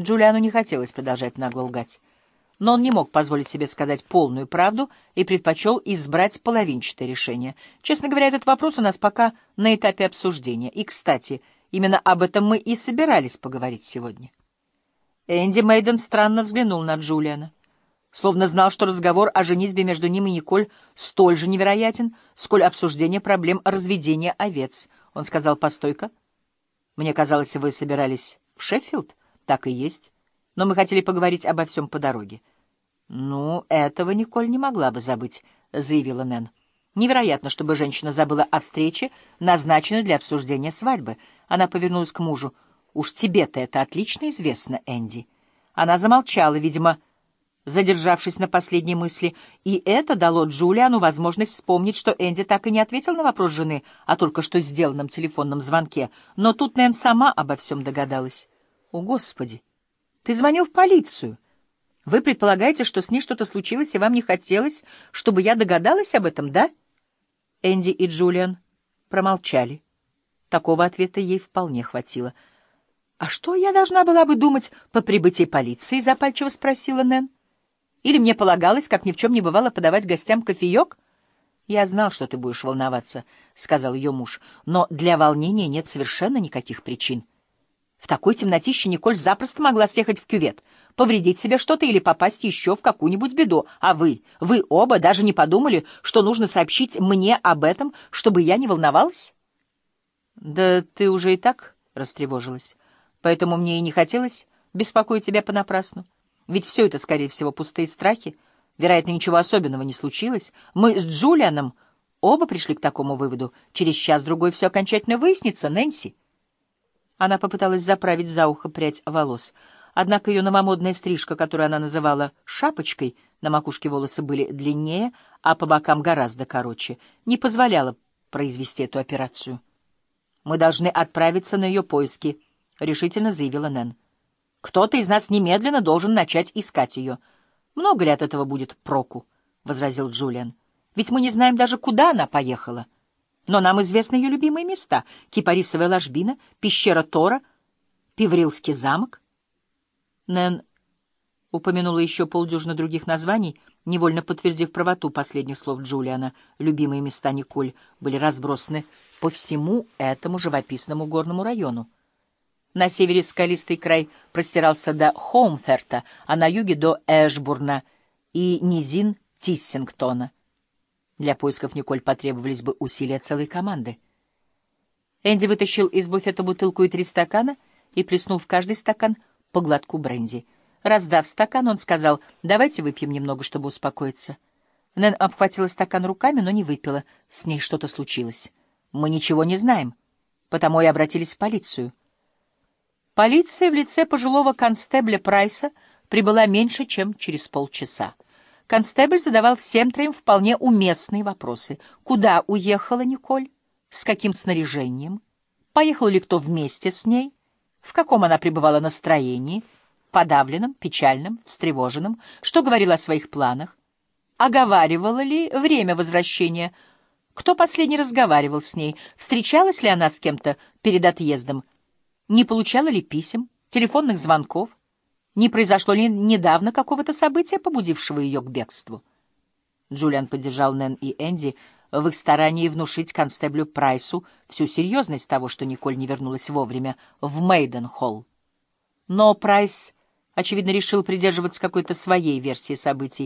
Джулиану не хотелось продолжать нагло лгать. Но он не мог позволить себе сказать полную правду и предпочел избрать половинчатое решение. Честно говоря, этот вопрос у нас пока на этапе обсуждения. И, кстати, именно об этом мы и собирались поговорить сегодня. Энди Мейден странно взглянул на Джулиана. Словно знал, что разговор о женитьбе между ним и Николь столь же невероятен, сколь обсуждение проблем разведения овец. Он сказал, «Постой-ка. Мне казалось, вы собирались в Шеффилд?» «Так и есть. Но мы хотели поговорить обо всем по дороге». «Ну, этого Николь не могла бы забыть», — заявила Нэн. «Невероятно, чтобы женщина забыла о встрече, назначенной для обсуждения свадьбы». Она повернулась к мужу. «Уж тебе-то это отлично известно, Энди». Она замолчала, видимо, задержавшись на последней мысли, и это дало Джулиану возможность вспомнить, что Энди так и не ответил на вопрос жены о только что сделанном телефонном звонке. Но тут Нэн сама обо всем догадалась. «О, Господи! Ты звонил в полицию!» Вы предполагаете, что с ней что-то случилось, и вам не хотелось, чтобы я догадалась об этом, да? Энди и Джулиан промолчали. Такого ответа ей вполне хватило. «А что я должна была бы думать по прибытии полиции?» — запальчиво спросила Нэн. «Или мне полагалось, как ни в чем не бывало, подавать гостям кофеек?» «Я знал, что ты будешь волноваться», — сказал ее муж, «но для волнения нет совершенно никаких причин. В такой темнотище Николь запросто могла съехать в кювет, повредить себе что-то или попасть еще в какую-нибудь беду. А вы, вы оба даже не подумали, что нужно сообщить мне об этом, чтобы я не волновалась? Да ты уже и так растревожилась, поэтому мне и не хотелось беспокоить тебя понапрасну. Ведь все это, скорее всего, пустые страхи. Вероятно, ничего особенного не случилось. Мы с Джулианом оба пришли к такому выводу. Через час-другой все окончательно выяснится, Нэнси. Она попыталась заправить за ухо прядь волос. Однако ее новомодная стрижка, которую она называла «шапочкой», на макушке волосы были длиннее, а по бокам гораздо короче, не позволяла произвести эту операцию. «Мы должны отправиться на ее поиски», — решительно заявила Нэн. «Кто-то из нас немедленно должен начать искать ее. Много ли от этого будет проку?» — возразил Джулиан. «Ведь мы не знаем даже, куда она поехала». Но нам известны ее любимые места — Кипарисовая ложбина, пещера Тора, Пиврилский замок. Нэн упомянула еще полдюжины других названий, невольно подтвердив правоту последних слов Джулиана. Любимые места Николь были разбросаны по всему этому живописному горному району. На севере скалистый край простирался до Хоумферта, а на юге — до Эшбурна и низин Тиссингтона — для поисков Николь потребовались бы усилия целой команды. Энди вытащил из буфета бутылку и три стакана и плеснул в каждый стакан по глотку бренди. Раздав стакан, он сказал, «Давайте выпьем немного, чтобы успокоиться». Нэн обхватила стакан руками, но не выпила. С ней что-то случилось. «Мы ничего не знаем, потому и обратились в полицию». Полиция в лице пожилого констебля Прайса прибыла меньше, чем через полчаса. Констебль задавал всем троим вполне уместные вопросы. Куда уехала Николь? С каким снаряжением? Поехал ли кто вместе с ней? В каком она пребывала настроении? Подавленном, печальном, встревоженном? Что говорила о своих планах? Оговаривала ли время возвращения? Кто последний разговаривал с ней? Встречалась ли она с кем-то перед отъездом? Не получала ли писем, телефонных звонков? Не произошло ли недавно какого-то события, побудившего ее к бегству? Джулиан поддержал Нэн и Энди в их старании внушить констеблю Прайсу всю серьезность того, что Николь не вернулась вовремя в Мейден-Холл. Но Прайс, очевидно, решил придерживаться какой-то своей версии событий,